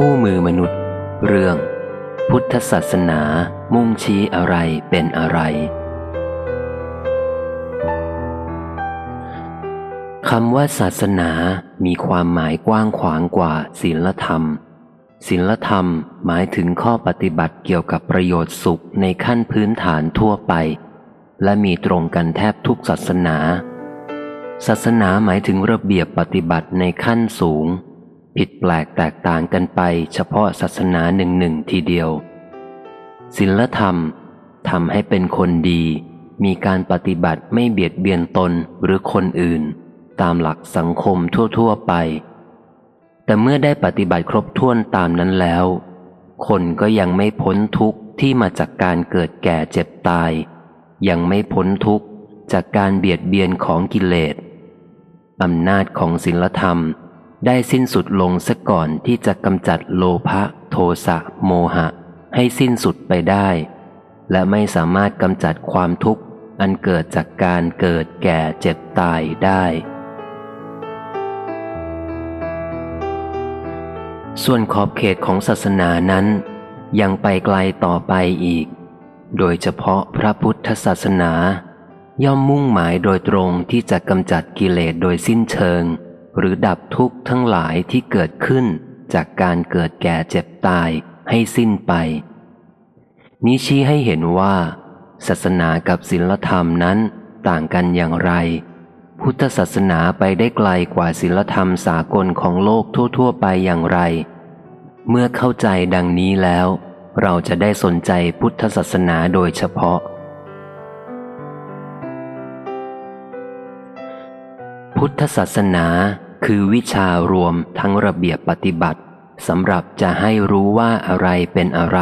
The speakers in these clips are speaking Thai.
คู่มือมนุษย์ เรื่อง พุทธศาสนามุ่งชี้อะไรเป็นอะไรคำว่าศาสนามีความหมายกว้างขวางกว่าศีลธรรมศีลธรรมหมายถึงข้อปฏิบัติเกี่ยวกับประโยชน์สุขในขั้นพื้นฐานทั่วไป และมีตรงกันแทบทุกศาสนา ศาสนาหมายถึงระเบียบปฏิบัติในขั้นสูง ผิดแปลกแตกต่างกันไปเฉพาะศาสนาหนึ่งหนึ่งทีเดียวศีลธรรมทำให้เป็นคนดี มีการปฏิบัติไม่เบียดเบียนตนหรือคนอื่น ตามหลักสังคมทั่ว ๆ ไป แต่เมื่อได้ปฏิบัติครบถ้วนตามนั้นแล้ว คนก็ยังไม่พ้นทุกข์ที่มาจากการเกิดแก่เจ็บตาย ยังไม่พ้นทุกข์จากการเบียดเบียนของกิเลสอำนาจของศีลธรรม ได้สิ้นสุดลงซะก่อนที่จะกำจัดโลภะโทสะโมหะ ให้สิ้นสุดไปได้ และไม่สามารถกำจัดความทุกข์ อันเกิดจากการเกิดแก่เจ็บตายได้ ส่วนขอบเขตของศาสนานั้น ยังไปไกลต่อไปอีก โดยเฉพาะพระพุทธศาสนา ย่อมมุ่งหมายโดยตรงที่จะกำจัดกิเลสโดยสิ้นเชิง หรือดับทุกข์ทั้งหลายที่เกิดขึ้นจากการเกิดแก่เจ็บตายให้สิ้นไป นี้ชี้ให้เห็นว่า ศาสนากับศีลธรรมนั้นต่างกันอย่างไร พุทธศาสนาไปได้ไกลกว่าศีลธรรมสากลของโลกทั่ว ๆ ไปอย่างไร เมื่อเข้าใจดังนี้แล้ว เราจะได้สนใจพุทธศาสนาโดยเฉพาะพุทธศาสนา คือวิชารวมทั้งระเบียบปฏิบัติสำหรับจะให้รู้ว่าอะไรเป็นอะไร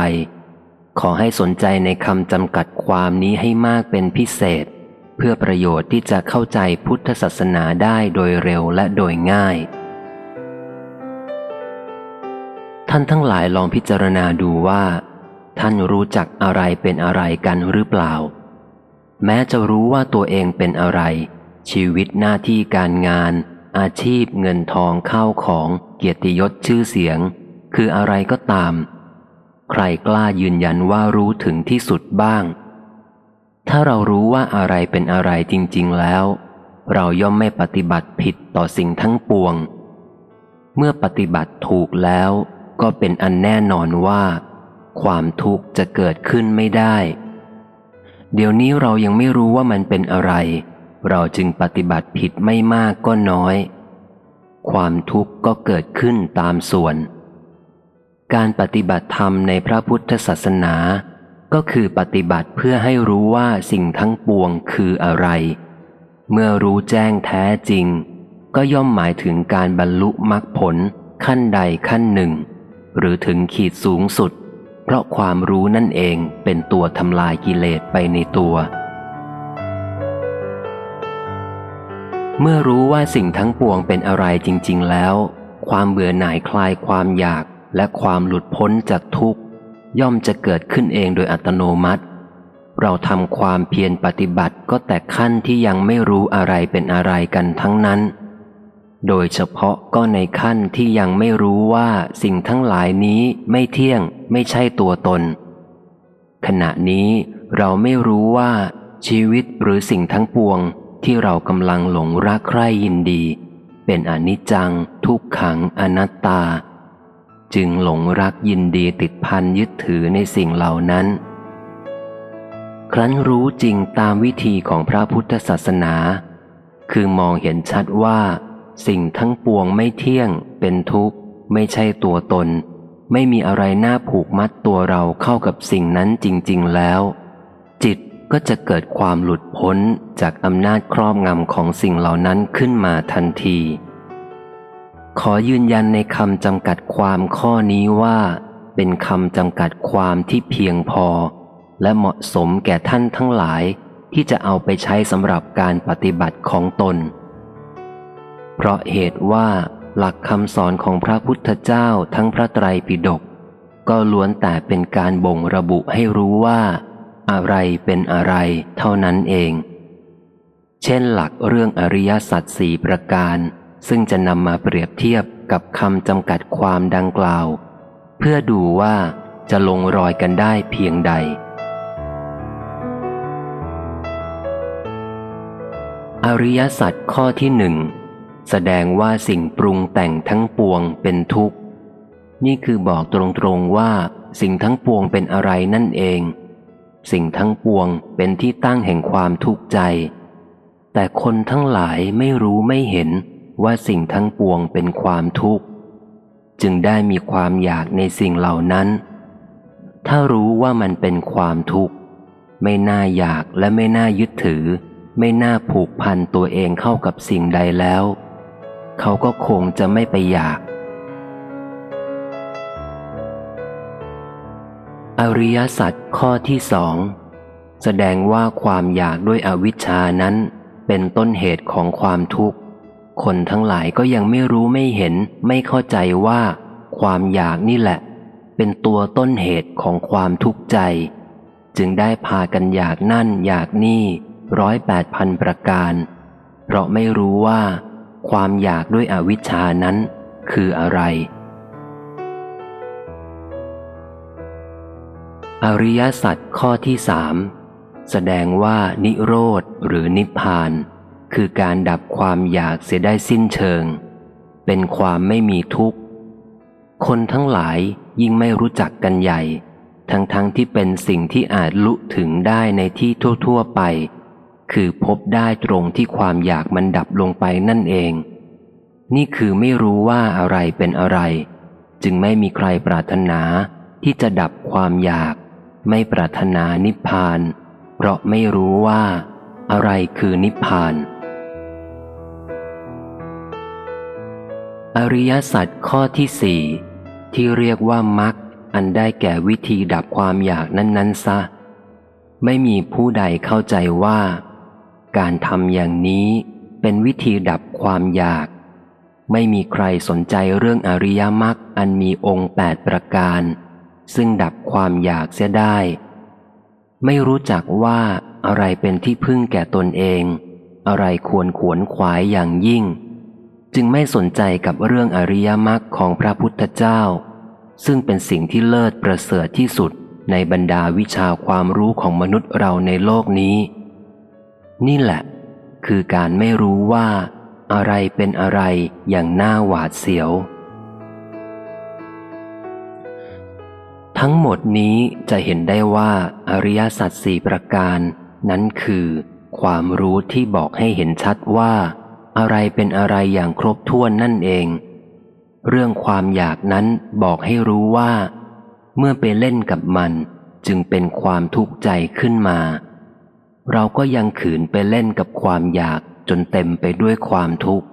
ขอให้สนใจในคำจำกัดความนี้ให้มากเป็นพิเศษ เพื่อประโยชน์ที่จะเข้าใจพุทธศาสนาได้โดยเร็วและโดยง่าย ท่านทั้งหลายลองพิจารณาดูว่า ท่านรู้จักอะไรเป็นอะไรกันหรือเปล่า แม้จะรู้ว่าตัวเองเป็นอะไร ชีวิตหน้าที่การงาน อาชีพเงินทองเข้าของเกียรติยศชื่อเสียง คืออะไรก็ตาม ใครกล้ายืนยันว่ารู้ถึงที่สุดบ้าง ถ้าเรารู้ว่าอะไรเป็นอะไรจริง ๆแล้ว เราย่อมไม่ปฏิบัติผิดต่อสิ่งทั้งปวง เมื่อปฏิบัติถูกแล้ว ก็เป็นอันแน่นอนว่า ความทุกข์จะเกิดขึ้นไม่ได้ เดี๋ยวนี้เรายังไม่รู้ว่ามันเป็นอะไร เราจึงปฏิบัติผิดไม่มากก็น้อย ความทุกข์ก็เกิดขึ้นตามส่วน การปฏิบัติธรรมในพระพุทธศาสนา ก็คือปฏิบัติเพื่อให้รู้ว่าสิ่งทั้งปวงคืออะไร เมื่อรู้แจ้งแท้จริง ก็ย่อมหมายถึงการบรรลุมรรคผลขั้นใดขั้นหนึ่ง หรือถึงขีดสูงสุด เพราะความรู้นั่นเองเป็นตัวทำลายกิเลสไปในตัว เมื่อรู้ว่าสิ่งทั้งปวงเป็นอะไรจริง ๆ แล้ว ความเบื่อหน่ายคลายความอยากและความหลุดพ้นจากทุกข์ ย่อมจะเกิดขึ้นเองโดยอัตโนมัติ เราทำความเพียรปฏิบัติก็แต่ขั้นที่ยังไม่รู้อะไรเป็นอะไรกันทั้งนั้น โดยเฉพาะก็ในขั้นที่ยังไม่รู้ว่าสิ่งทั้งหลายนี้ไม่เที่ยงไม่ใช่ตัวตน ขณะนี้เราไม่รู้ว่าชีวิตหรือสิ่งทั้งปวง ที่เรากำลังหลงรักใคร่ยินดี เป็นอนิจจัง ทุกขังอนัตตา จึงหลงรักยินดีติดพันยึดถือในสิ่งเหล่านั้น ครั้นรู้จริงตามวิธีของพระพุทธศาสนา คือมองเห็นชัดว่า สิ่งทั้งปวงไม่เที่ยง เป็นทุกข์ ไม่ใช่ตัวตน ไม่มีอะไรน่าผูกมัดตัวเราเข้ากับสิ่งนั้นจริง ๆ แล้ว จิต ก็จะเกิดความหลุดพ้นจากอำนาจครอบงำของสิ่งเหล่านั้นขึ้นมาทันที ขอยืนยันในคำจำกัดความข้อนี้ว่า เป็นคำจำกัดความที่เพียงพอ และเหมาะสมแก่ท่านทั้งหลายที่จะเอาไปใช้สำหรับการปฏิบัติของตน เพราะเหตุว่าหลักคำสอนของพระพุทธเจ้าทั้งพระไตรปิฎกก็ล้วนแต่เป็นการบ่งระบุให้รู้ว่า อะไรเป็นอะไรเท่านั้นเอง เช่นหลักเรื่องอริยสัจสี่ประการ ซึ่งจะนำมาเปรียบเทียบกับคำจำกัดความดังกล่าว เพื่อดูว่าจะลงรอยกันได้เพียงใด อริยสัจข้อที่หนึ่งแสดงว่าสิ่งปรุงแต่งทั้งปวงเป็นทุกข์ นี่คือบอกตรงๆว่าสิ่งทั้งปวงเป็นอะไรนั่นเอง สิ่งทั้งปวงเป็นที่ตั้งแห่งความทุกข์ใจ แต่คนทั้งหลายไม่รู้ไม่เห็นว่าสิ่งทั้งปวงเป็นความทุกข์ จึงได้มีความอยากในสิ่งเหล่านั้น ถ้ารู้ว่ามันเป็นความทุกข์ ไม่น่าอยากและไม่น่ายึดถือ ไม่น่าผูกพันตัวเองเข้ากับสิ่งใดแล้ว เขาก็คงจะไม่ไปอยาก อริยสัจข้อที่สองแสดงว่าความอยากด้วยอวิชชานั้น เป็นต้นเหตุของความทุกข์ คนทั้งหลายก็ยังไม่รู้ไม่เห็นไม่เข้าใจว่า ความอยากนี่แหละ เป็นตัวต้นเหตุของความทุกข์ใจ จึงได้พากันอยากนั่นอยากนี่ร้อยแปดพันประการ เพราะไม่รู้ว่า ความอยากด้วยอวิชชานั้น คืออะไร อริยสัจข้อที่สามแสดงว่านิโรธหรือนิพพาน คือการดับความอยากเสียได้สิ้นเชิง เป็นความไม่มีทุกข์ คนทั้งหลายยิ่งไม่รู้จักกันใหญ่ ทั้งๆทที่เป็นสิ่งที่อาจลุถึงได้ในที่ทั่ว ๆ ไป คือพบได้ตรงที่ความอยากมันดับลงไปนั่นเอง นี่คือไม่รู้ว่าอะไรเป็นอะไร จึงไม่มีใครปรารถนาที่จะดับความอยาก ไม่ปรารถนานิพพาน เพราะไม่รู้ว่า อะไรคือนิพพาน อริยสัจข้อที่สี่ที่เรียกว่ามรรคอันได้แก่วิธีดับความอยากนั้น ๆ ซะ ไม่มีผู้ใดเข้าใจว่า การทำอย่างนี้เป็นวิธีดับความอยาก ไม่มีใครสนใจเรื่องอริยมรรคอันมีองค์แปดประการ ซึ่งดับความอยากเสียได้ ไม่รู้จักว่าอะไรเป็นที่พึ่งแก่ตนเอง อะไรควรขวนขวายอย่างยิ่ง จึงไม่สนใจกับเรื่องอริยมรรคของพระพุทธเจ้า ซึ่งเป็นสิ่งที่เลิศประเสริฐที่สุดในบรรดาวิชาความรู้ของมนุษย์เราในโลกนี้ นี่แหละ คือการไม่รู้ว่า อะไรเป็นอะไรอย่างน่าหวาดเสียว ทั้งหมดนี้จะเห็นได้ว่าอริยสัจสี่ประการ นั้นคือ ความรู้ที่บอกให้เห็นชัดว่า อะไรเป็นอะไรอย่างครบถ้วนนั่นเอง เรื่องความอยากนั้นบอกให้รู้ว่า เมื่อไปเล่นกับมันจึงเป็นความทุกข์ใจขึ้นมา เราก็ยังขืนไปเล่นกับความอยากจนเต็มไปด้วยความทุกข์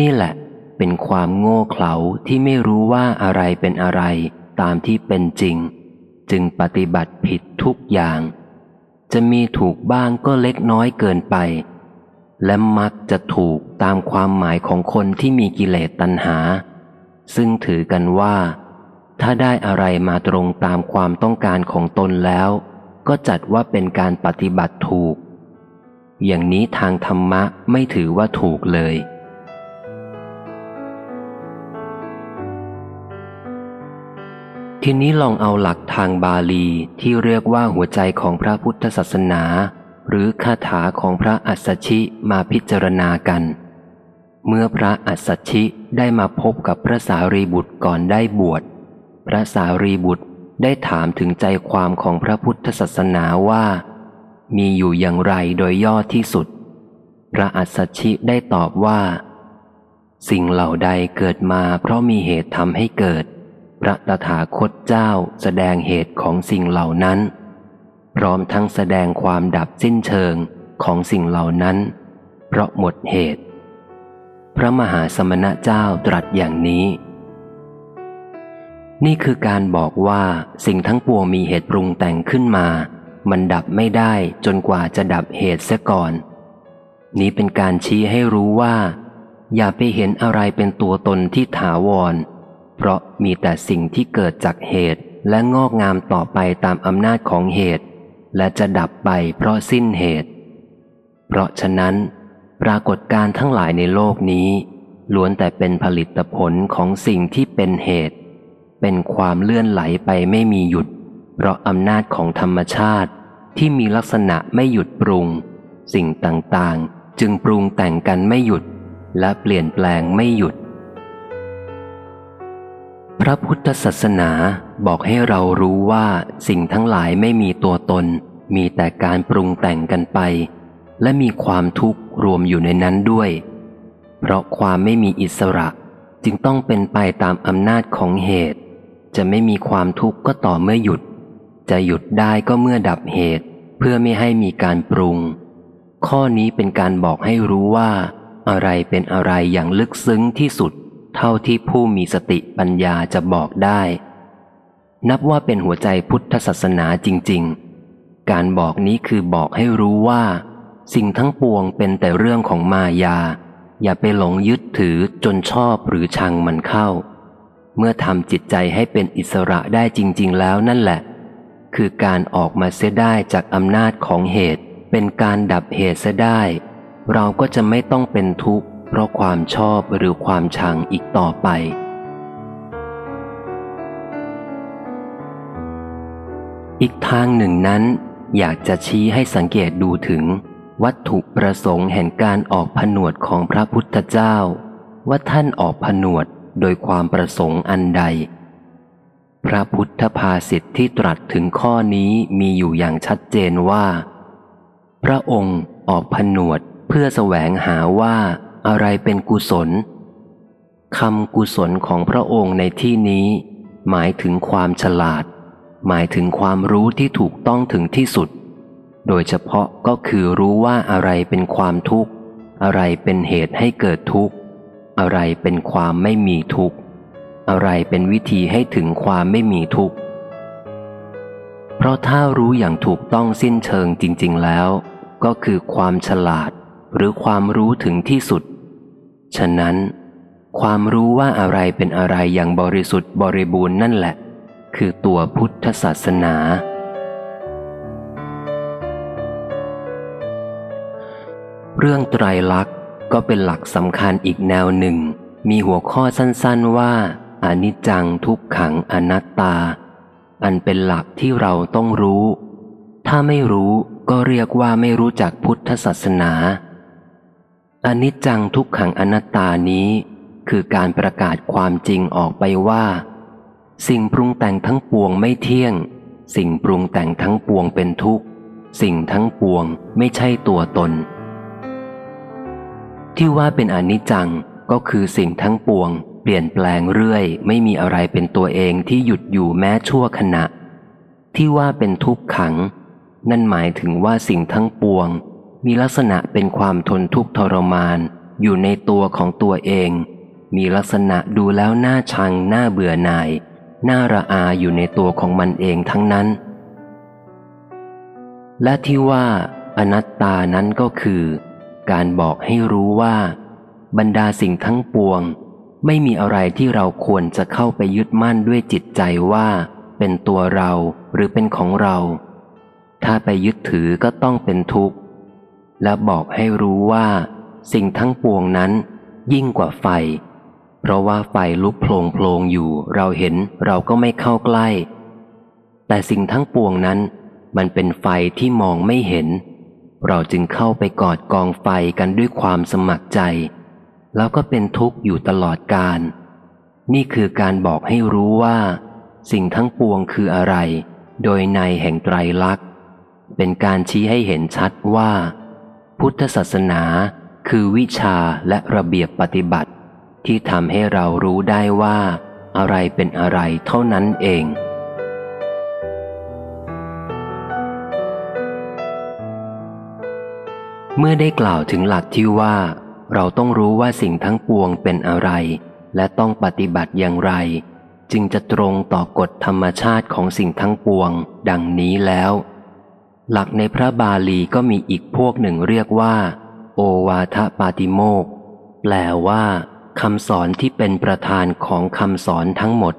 นี่แหละ เป็นความโง่เขลาที่ไม่รู้ว่าอะไรเป็นอะไร ตามที่เป็นจริง จึงปฏิบัติผิดทุกอย่าง จะมีถูกบ้างก็เล็กน้อยเกินไป และมักจะถูกตามความหมายของคนที่มีกิเลสตัณหา ซึ่งถือกันว่า ถ้าได้อะไรมาตรงตามความต้องการของตนแล้ว ก็จัดว่าเป็นการปฏิบัติถูก อย่างนี้ทางธรรมะไม่ถือว่าถูกเลย ทีนี้ลองเอาหลักทางบาลีที่เรียกว่าหัวใจของพระพุทธศาสนา หรือคาถาของพระอัสสชิมาพิจารณากัน เมื่อพระอัสสชิได้มาพบกับพระสารีบุตรก่อนได้บวช พระสารีบุตรได้ถามถึงใจความของพระพุทธศาสนาว่า มีอยู่อย่างไรโดยย่อที่สุด พระอัสสชิได้ตอบว่า สิ่งเหล่าใดเกิดมาเพราะมีเหตุทำให้เกิด พระตถาคตเจ้าแสดงเหตุของสิ่งเหล่านั้น พร้อมทั้งแสดงความดับสิ้นเชิงของสิ่งเหล่านั้น เพราะหมดเหตุ พระมหาสมณะเจ้าตรัสอย่างนี้ นี่คือการบอกว่าสิ่งทั้งปวงมีเหตุปรุงแต่งขึ้นมา มันดับไม่ได้จนกว่าจะดับเหตุเสียก่อน นี้เป็นการชี้ให้รู้ว่า อย่าไปเห็นอะไรเป็นตัวตนที่ถาวร เพราะมีแต่สิ่งที่เกิดจากเหตุและงอกงามต่อไปตามอำนาจของเหตุ และจะดับไปเพราะสิ้นเหตุ เพราะฉะนั้น ปรากฏการทั้งหลายในโลกนี้ล้วนแต่เป็นผลิตผลของสิ่งที่เป็นเหตุ เป็นความเลื่อนไหลไปไม่มีหยุด เพราะอำนาจของธรรมชาติที่มีลักษณะไม่หยุดปรุง สิ่งต่างๆ จึงปรุงแต่งกันไม่หยุด และเปลี่ยนแปลงไม่หยุด พระพุทธศาสนาบอกให้เรารู้ว่าสิ่งทั้งหลายไม่มีตัวตน มีแต่การปรุงแต่งกันไป และมีความทุกข์รวมอยู่ในนั้นด้วย เพราะความไม่มีอิสระจึงต้องเป็นไปตามอำนาจของเหตุ จะไม่มีความทุกข์ก็ต่อเมื่อหยุด จะหยุดได้ก็เมื่อดับเหตุ เพื่อไม่ให้มีการปรุง ข้อนี้เป็นการบอกให้รู้ว่า อะไรเป็นอะไรอย่างลึกซึ้งที่สุด เท่าที่ผู้มีสติปัญญาจะบอกได้ นับว่าเป็นหัวใจพุทธศาสนาจริง ๆ การบอกนี้คือบอกให้รู้ว่า สิ่งทั้งปวงเป็นแต่เรื่องของมายา อย่าไปหลงยึดถือจนชอบหรือชังมันเข้า เมื่อทำจิตใจให้เป็นอิสระได้จริง ๆ แล้วนั่นแหละ คือการออกมาเสียได้จากอำนาจของเหตุ เป็นการดับเหตุเสียได้ เราก็จะไม่ต้องเป็นทุกข์ เพราะความชอบหรือความชังอีกต่อไป อีกทางหนึ่งนั้น อยากจะชี้ให้สังเกตดูถึง วัตถุประสงค์แห่งการออกผนวดของพระพุทธเจ้า ว่าท่านออกผนวดโดยความประสงค์อันใด พระพุทธภาษิตที่ตรัสถึงข้อนี้มีอยู่อย่างชัดเจนว่า พระองค์ออกผนวดเพื่อแสวงหาว่า อะไรเป็นกุศลคำกุศลของพระองค์ในที่นี้ หมายถึงความฉลาด หมายถึงความรู้ที่ถูกต้องถึงที่สุด โดยเฉพาะก็คือรู้ว่าอะไรเป็นความทุกข์ อะไรเป็นเหตุให้เกิดทุกข์ อะไรเป็นความไม่มีทุกข์ อะไรเป็นวิธีให้ถึงความไม่มีทุกข์ เพราะถ้ารู้อย่างถูกต้องสิ้นเชิงจริง ๆแล้ว ก็คือความฉลาด หรือความรู้ถึงที่สุด ฉะนั้น ความรู้ว่าอะไรเป็นอะไรอย่างบริสุทธิ์บริบูรณ์นั่นแหละ คือตัวพุทธศาสนา เรื่องไตรลักษณ์ก็เป็นหลักสำคัญอีกแนวหนึ่ง มีหัวข้อสั้นๆว่าอนิจจังทุกขังอนัตตา อันเป็นหลักที่เราต้องรู้ ถ้าไม่รู้ก็เรียกว่าไม่รู้จักพุทธศาสนา อนิจจังทุกขังอนัตตานี้ คือการประกาศความจริงออกไปว่า สิ่งปรุงแต่งทั้งปวงไม่เที่ยง สิ่งปรุงแต่งทั้งปวงเป็นทุกข์ สิ่งทั้งปวงไม่ใช่ตัวตน ที่ว่าเป็นอนิจจังก็คือสิ่งทั้งปวง เปลี่ยนแปลงเรื่อย ไม่มีอะไรเป็นตัวเองที่หยุดอยู่แม้ชั่วขณะ ที่ว่าเป็นทุกขัง นั่นหมายถึงว่าสิ่งทั้งปวง มีลักษณะเป็นความทนทุกข์ทรมาน อยู่ในตัวของตัวเอง มีลักษณะดูแล้วน่าชังน่าเบื่อหน่าย น่าระอาอยู่ในตัวของมันเองทั้งนั้น และที่ว่า อนัตตานั้นก็คือ การบอกให้รู้ว่า บรรดาสิ่งทั้งปวง ไม่มีอะไรที่เราควรจะเข้าไปยึดมั่นด้วยจิตใจว่า เป็นตัวเราหรือเป็นของเรา ถ้าไปยึดถือก็ต้องเป็นทุกข์ และบอกให้รู้ว่า สิ่งทั้งปวงนั้น ยิ่งกว่าไฟ เพราะว่าไฟลุกโผลงโผลงอยู่ เราเห็นเราก็ไม่เข้าใกล้ แต่สิ่งทั้งปวงนั้น มันเป็นไฟที่มองไม่เห็น เราจึงเข้าไปกอดกองไฟกันด้วยความสมัครใจ แล้วก็เป็นทุกข์อยู่ตลอดกาลนี่คือการบอกให้รู้ว่า สิ่งทั้งปวงคืออะไร โดยในแห่งไตรลักษณ์เป็นการชี้ให้เห็นชัดว่า พุทธศาสนาคือวิชาและระเบียบปฏิบัติ ที่ทำให้เรารู้ได้ว่า อะไรเป็นอะไรเท่านั้นเอง เมื่อได้กล่าวถึงหลักที่ว่า เราต้องรู้ว่าสิ่งทั้งปวงเป็นอะไร และต้องปฏิบัติอย่างไร จึงจะตรงต่อกฎธรรมชาติของสิ่งทั้งปวง ดังนี้แล้ว หลักในพระบาลีก็มีอีกพวกหนึ่งเรียกว่า โอวาทปาติโมกแปลว่าคำสอนที่เป็นประธานของคำสอนทั้งหมด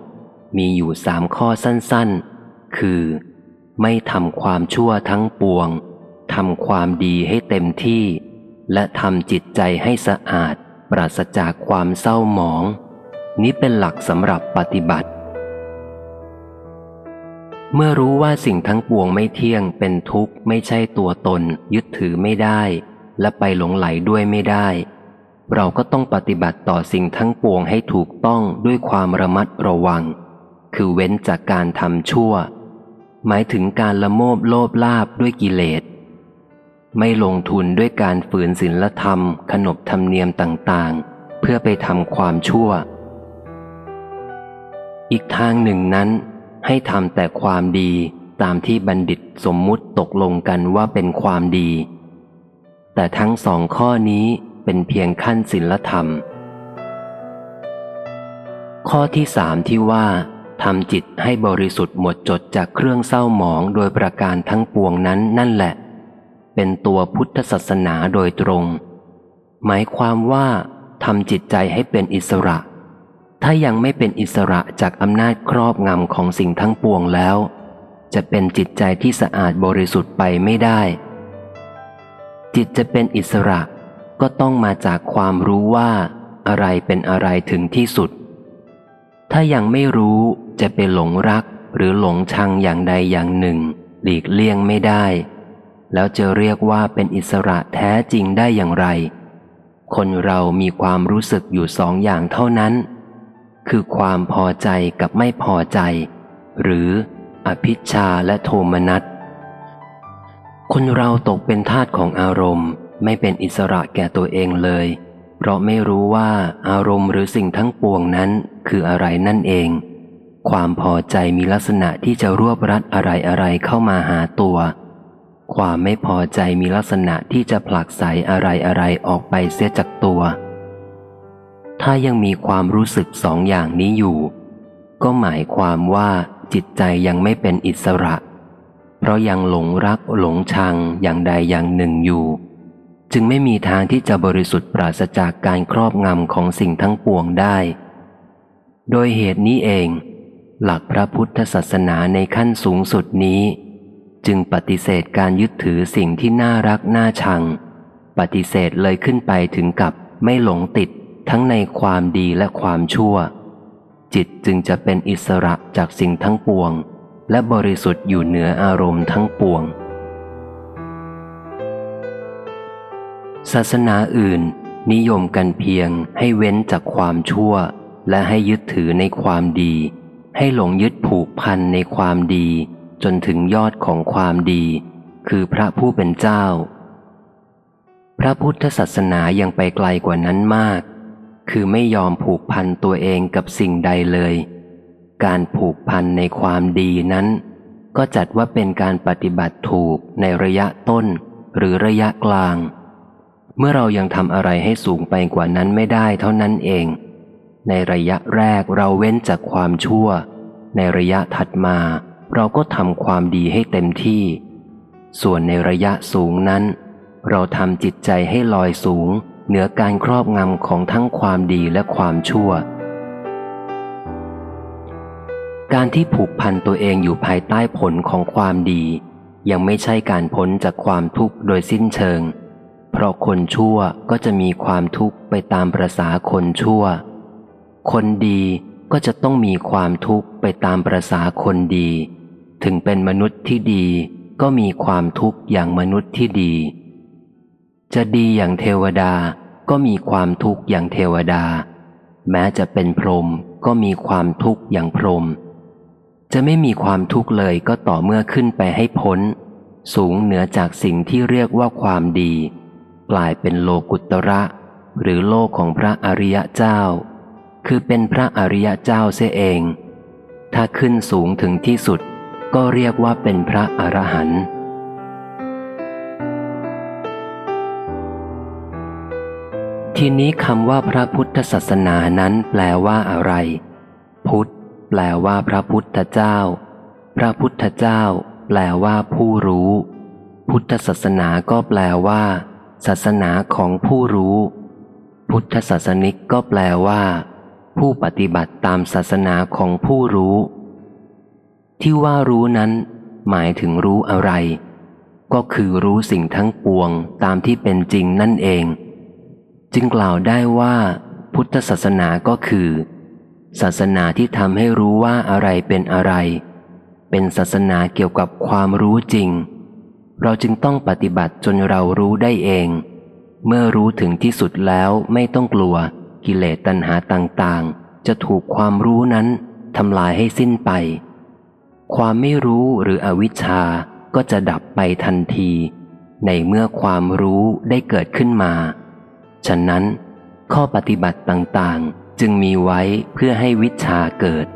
มีอยู่สามข้อสั้นๆ คือ ไม่ทำความชั่วทั้งปวงทำความดีให้เต็มที่ และทำจิตใจให้สะอาด ปราศจากความเศร้าหมอง นี้เป็นหลักสำหรับปฏิบัติ เมื่อรู้ว่าสิ่งทั้งปวงไม่เที่ยงเป็นทุกข์ไม่ใช่ตัวตน ยึดถือไม่ได้ และไปหลงไหลด้วยไม่ได้ เราก็ต้องปฏิบัติต่อสิ่งทั้งปวงให้ถูกต้องด้วยความระมัดระวัง คือเว้นจากการทำชั่ว หมายถึงการละโมบโลภลาบด้วยกิเลส ไม่ลงทุนด้วยการฝืนศีลธรรม ขนบธรรมเนียมต่างๆ เพื่อไปทำความชั่ว อีกทางหนึ่งนั้น ให้ทำแต่ความดีตามที่บัณฑิตสมมุติตกลงกันว่าเป็นความดี แต่ทั้งสองข้อนี้เป็นเพียงขั้นศีลธรรม ข้อที่สามที่ว่าทำจิตให้บริสุทธิ์หมดจดจากเครื่องเศร้าหมองโดยประการทั้งปวงนั้นนั่นแหละ เป็นตัวพุทธศาสนาโดยตรง หมายความว่าทำจิตใจให้เป็นอิสระ ถ้ายังไม่เป็นอิสระจากอำนาจครอบงำของสิ่งทั้งปวงแล้ว จะเป็นจิตใจที่สะอาดบริสุทธิ์ไปไม่ได้ จิตจะเป็นอิสระก็ต้องมาจากความรู้ว่าอะไรเป็นอะไรถึงที่สุด ถ้ายังไม่รู้จะเป็นหลงรักหรือหลงชังอย่างใดอย่างหนึ่ง หลีกเลี่ยงไม่ได้ แล้วจะเรียกว่าเป็นอิสระแท้จริงได้อย่างไร คนเรามีความรู้สึกอยู่สองอย่างเท่านั้น คือความพอใจกับไม่พอใจ หรืออภิชาและโทมนัสคนเราตกเป็นทาสของอารมณ์ ไม่เป็นอิสระแก่ตัวเองเลย เพราะไม่รู้ว่าอารมณ์หรือสิ่งทั้งปวงนั้นคืออะไรนั่นเอง ความพอใจมีลักษณะที่จะรวบรัดอะไรอะไรเข้ามาหาตัว ความไม่พอใจมีลักษณะที่จะผลักใสอะไรอะไรออกไปเสียจากตัว ถ้ายังมีความรู้สึกสองอย่างนี้อยู่ ก็หมายความว่าจิตใจยังไม่เป็นอิสระ เพราะยังหลงรักหลงชังอย่างใดอย่างหนึ่งอยู่ จึงไม่มีทางที่จะบริสุทธิ์ปราศจากการครอบงำของสิ่งทั้งปวงได้ โดยเหตุนี้เอง หลักพระพุทธศาสนาในขั้นสูงสุดนี้ จึงปฏิเสธการยึดถือสิ่งที่น่ารักน่าชัง ปฏิเสธเลยขึ้นไปถึงกับไม่หลงติด ทั้งในความดีและความชั่ว จิตจึงจะเป็นอิสระจากสิ่งทั้งปวง และบริสุทธิ์อยู่เหนืออารมณ์ทั้งปวง ศาสนาอื่นนิยมกันเพียงให้เว้นจากความชั่ว และให้ยึดถือในความดี ให้หลงยึดผูกพันในความดี จนถึงยอดของความดี คือพระผู้เป็นเจ้าพระพุทธศาสนายังไปไกลกว่านั้นมาก คือไม่ยอมผูกพันตัวเองกับสิ่งใดเลย การผูกพันในความดีนั้น ก็จัดว่าเป็นการปฏิบัติถูกในระยะต้นหรือระยะกลาง เมื่อเรายังทำอะไรให้สูงไปกว่านั้นไม่ได้เท่านั้นเอง ในระยะแรกเราเว้นจากความชั่ว ในระยะถัดมา เราก็ทำความดีให้เต็มที่ ส่วนในระยะสูงนั้น เราทำจิตใจให้ลอยสูง เหนือการครอบงำของทั้งความดีและความชั่ว การที่ผูกพันตัวเองอยู่ภายใต้ผลของความดี ยังไม่ใช่การพ้นจากความทุกข์โดยสิ้นเชิง เพราะคนชั่วก็จะมีความทุกข์ไปตามประษาคนชั่ว คนดีก็จะต้องมีความทุกข์ไปตามประษาคนดี ถึงเป็นมนุษย์ที่ดีก็มีความทุกข์อย่างมนุษย์ที่ดี จะดีอย่างเทวดาก็มีความทุกข์อย่างเทวดา แม้จะเป็นพรหมก็มีความทุกข์อย่างพรหมจะไม่มีความทุกข์เลยก็ต่อเมื่อขึ้นไปให้พ้น สูงเหนือจากสิ่งที่เรียกว่าความดี กลายเป็นโลกุตระ หรือโลกของพระอริยเจ้า คือเป็นพระอริยเจ้าเสียเอง ถ้าขึ้นสูงถึงที่สุดก็เรียกว่าเป็นพระอรหันต์ ทีนี้คำว่าพระพุทธศาสนานั้นแปลว่าอะไร พุทธ แปลว่าพระพุทธเจ้า พระพุทธเจ้า แปลว่าผู้รู้ พุทธศาสนาก็แปลว่า ศาสนาของผู้รู้ พุทธศาสนิกก็แปลว่า ผู้ปฏิบัติตามศาสนาของผู้รู้ ที่ว่ารู้นั้น หมายถึงรู้อะไร ก็คือรู้สิ่งทั้งปวงตามที่เป็นจริงนั่นเอง จึงกล่าวได้ว่า พุทธศาสนาก็คือ ศาสนาที่ทำให้รู้ว่าอะไรเป็นอะไร เป็นศาสนาเกี่ยวกับความรู้จริง เราจึงต้องปฏิบัติจนเรารู้ได้เอง เมื่อรู้ถึงที่สุดแล้วไม่ต้องกลัว กิเลสตัณหาต่างๆ จะถูกความรู้นั้นทำลายให้สิ้นไป ความไม่รู้หรืออวิชชาก็จะดับไปทันที ในเมื่อความรู้ได้เกิดขึ้นมา ฉะนั้น ข้อปฏิบัติต่างๆ จึงมีไว้เพื่อให้วิชาเกิด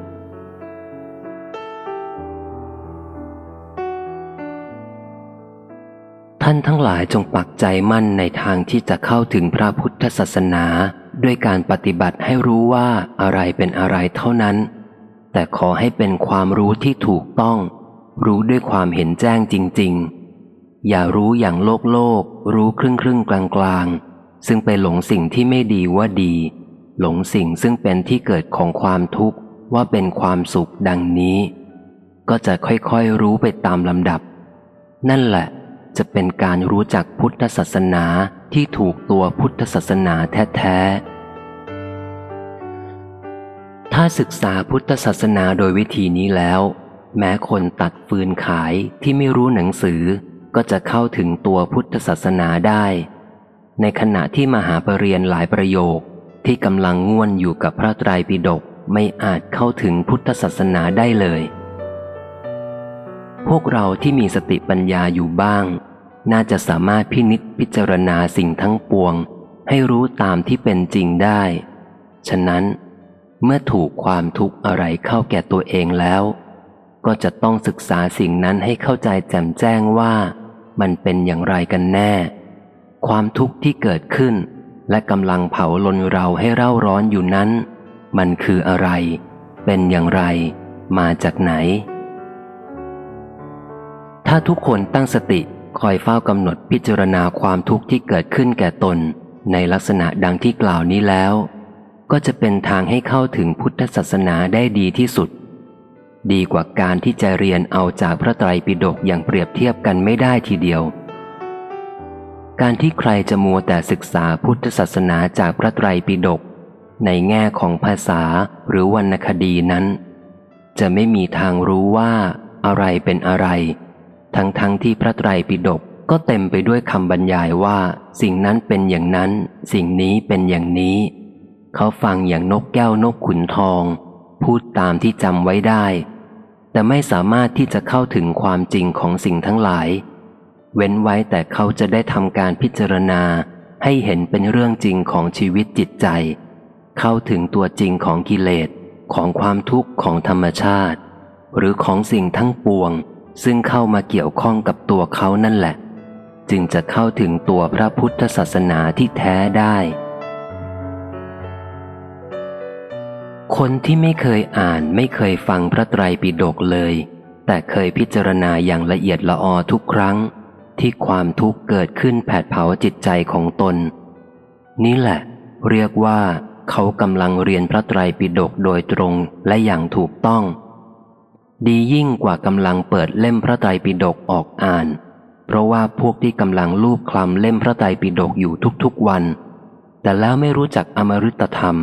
ท่านทั้งหลายจงปักใจมั่นในทางที่จะเข้าถึงพระพุทธศาสนา ด้วยการปฏิบัติให้รู้ว่าอะไรเป็นอะไรเท่านั้น แต่ขอให้เป็นความรู้ที่ถูกต้อง รู้ด้วยความเห็นแจ้งจริง ๆ อย่ารู้อย่างโลกโลก รู้ครึ่งครึ่งกลางกลาง ซึ่งไปหลงสิ่งที่ไม่ดีว่าดี หลงสิ่งซึ่งเป็นที่เกิดของความทุกข์ว่าเป็นความสุขดังนี้ ก็จะค่อยๆรู้ไปตามลำดับ นั่นแหละ จะเป็นการรู้จักพุทธศาสนาที่ถูกตัวพุทธศาสนาแท้ๆ ถ้าศึกษาพุทธศาสนาโดยวิธีนี้แล้ว แม้คนตัดฟืนขายที่ไม่รู้หนังสือ ก็จะเข้าถึงตัวพุทธศาสนาได้ ในขณะที่มหาปรริญญาหลายประโยคที่กำลังง่วนอยู่กับพระไตรปิฎกไม่อาจเข้าถึงพุทธศาสนาได้เลย พวกเราที่มีสติปัญญาอยู่บ้าง น่าจะสามารถพินิจพิจารณาสิ่งทั้งปวง ให้รู้ตามที่เป็นจริงได้ ฉะนั้น เมื่อถูกความทุกข์อะไรเข้าแก่ตัวเองแล้ว ก็จะต้องศึกษาสิ่งนั้นให้เข้าใจแจ่มแจ้งว่า มันเป็นอย่างไรกันแน่ ความทุกข์ที่เกิดขึ้น และกำลังเผาลนเราให้เร่าร้อนอยู่นั้น มันคืออะไร เป็นอย่างไร มาจากไหน ถ้าทุกคนตั้งสติคอยเฝ้ากำหนดพิจารณาความทุกข์ที่เกิดขึ้นแก่ตน ในลักษณะดังที่กล่าวนี้แล้ว ก็จะเป็นทางให้เข้าถึงพุทธศาสนาได้ดีที่สุด ดีกว่าการที่จะเรียนเอาจากพระไตรปิฎกอย่างเปรียบเทียบกันไม่ได้ทีเดียว การที่ใครจะมัวแต่ศึกษาพุทธศาสนาจากพระไตรปิฎกในแง่ของภาษาหรือวรรณคดีนั้น จะไม่มีทางรู้ว่าอะไรเป็นอะไร ทั้งๆทที่พระไตรปิฎกก็เต็มไปด้วยคำบรรยายว่า สิ่งนั้นเป็นอย่างนั้น สิ่งนี้เป็นอย่างนี้ เขาฟังอย่างนกแก้วนกขุนทอง พูดตามที่จำไว้ได้ แต่ไม่สามารถที่จะเข้าถึงความจริงของสิ่งทั้งหลาย เว้นไว้แต่เขาจะได้ทำการพิจารณาให้เห็นเป็นเรื่องจริงของชีวิตจิตใจ เข้าถึงตัวจริงของกิเลสของความทุกข์ของธรรมชาติ หรือของสิ่งทั้งปวง ซึ่งเข้ามาเกี่ยวข้องกับตัวเขานั่นแหละ จึงจะเข้าถึงตัวพระพุทธศาสนาที่แท้ได้ คนที่ไม่เคยอ่านไม่เคยฟังพระไตรปิฎกเลย แต่เคยพิจารณาอย่างละเอียดละออทุกครั้ง ที่ความทุกข์เกิดขึ้นแผดเผาจิตใจของตน นี่แหละ เรียกว่าเขากำลังเรียนพระไตรปิฎกโดยตรงและอย่างถูกต้อง ดียิ่งกว่ากำลังเปิดเล่มพระไตรปิฎกออกอ่าน เพราะว่าพวกที่กำลังลูบคลำเล่มพระไตรปิฎกอยู่ทุกๆวัน แต่แล้วไม่รู้จักอมฤตธรรม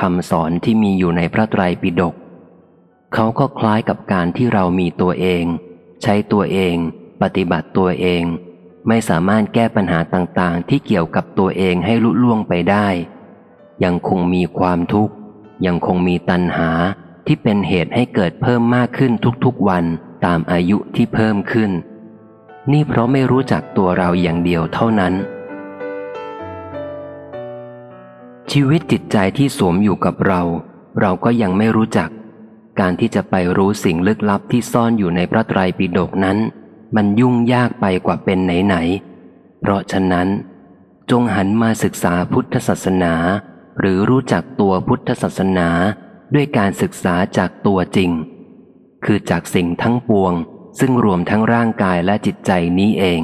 คำสอนที่มีอยู่ในพระไตรปิฎกเขาก็คล้ายกับการที่เรามีตัวเอง ใช้ตัวเอง ปฏิบัติตัวเองไม่สามารถแก้ปัญหาต่างๆ ที่เกี่ยวกับตัวเองให้ลุล่วงไปได้ ยังคงมีความทุกข์ ยังคงมีตัณหาที่เป็นเหตุให้เกิดเพิ่มมากขึ้นทุกๆวันตามอายุที่เพิ่มขึ้น นี่เพราะไม่รู้จักตัวเราอย่างเดียวเท่านั้น ชีวิตจิตใจที่สวมอยู่กับเรา เราก็ยังไม่รู้จัก การที่จะไปรู้สิ่งลึกลับที่ซ่อนอยู่ในพระไตรปิฎกนั้น มันยุ่งยากไปกว่าเป็นไหนๆเพราะฉะนั้น จงหันมาศึกษาพุทธศาสนา หรือรู้จักตัวพุทธศาสนาด้วยการศึกษาจากตัวจริง คือจากสิ่งทั้งปวง ซึ่งรวมทั้งร่างกายและจิตใจนี้เอง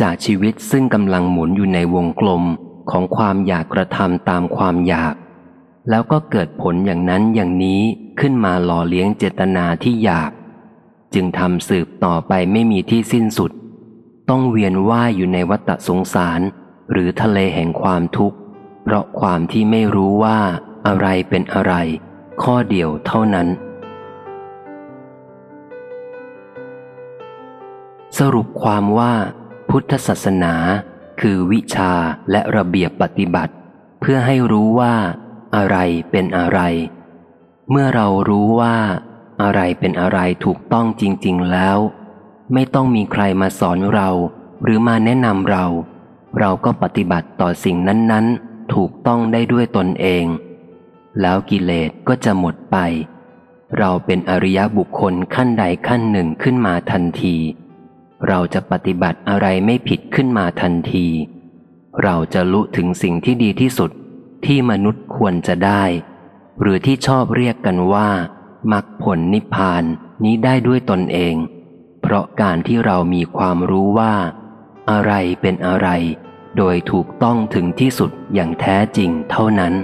จากชีวิตซึ่งกำลังหมุนอยู่ในวงกลมของความอยากกระทำตามความอยาก แล้วก็เกิดผลอย่างนั้นอย่างนี้ขึ้นมาหล่อเลี้ยงเจตนาที่อยาก จึงทำสืบต่อไปไม่มีที่สิ้นสุด ต้องเวียนว่ายอยู่ในวัฏสงสาร หรือทะเลแห่งความทุกข์ เพราะความที่ไม่รู้ว่าอะไรเป็นอะไร ข้อเดียวเท่านั้น สรุปความว่า พุทธศาสนาคือวิชาและระเบียบปฏิบัติ เพื่อให้รู้ว่าอะไรเป็นอะไร เมื่อเรารู้ว่า อะไรเป็นอะไรถูกต้องจริง ๆ แล้ว ไม่ต้องมีใครมาสอนเรา หรือมาแนะนำเรา เราก็ปฏิบัติต่อสิ่งนั้นๆ ถูกต้องได้ด้วยตนเอง แล้วกิเลสก็จะหมดไป เราเป็นอริยบุคคลขั้นใดขั้นหนึ่งขึ้นมาทันที เราจะปฏิบัติอะไรไม่ผิดขึ้นมาทันที เราจะรู้ถึงสิ่งที่ดีที่สุดที่มนุษย์ควรจะได้ หรือที่ชอบเรียกกันว่า มักผลนิพพานนี้ได้ด้วยตนเอง เพราะการที่เรามีความรู้ว่า อะไรเป็นอะไร โดยถูกต้องถึงที่สุดอย่างแท้จริงเท่านั้น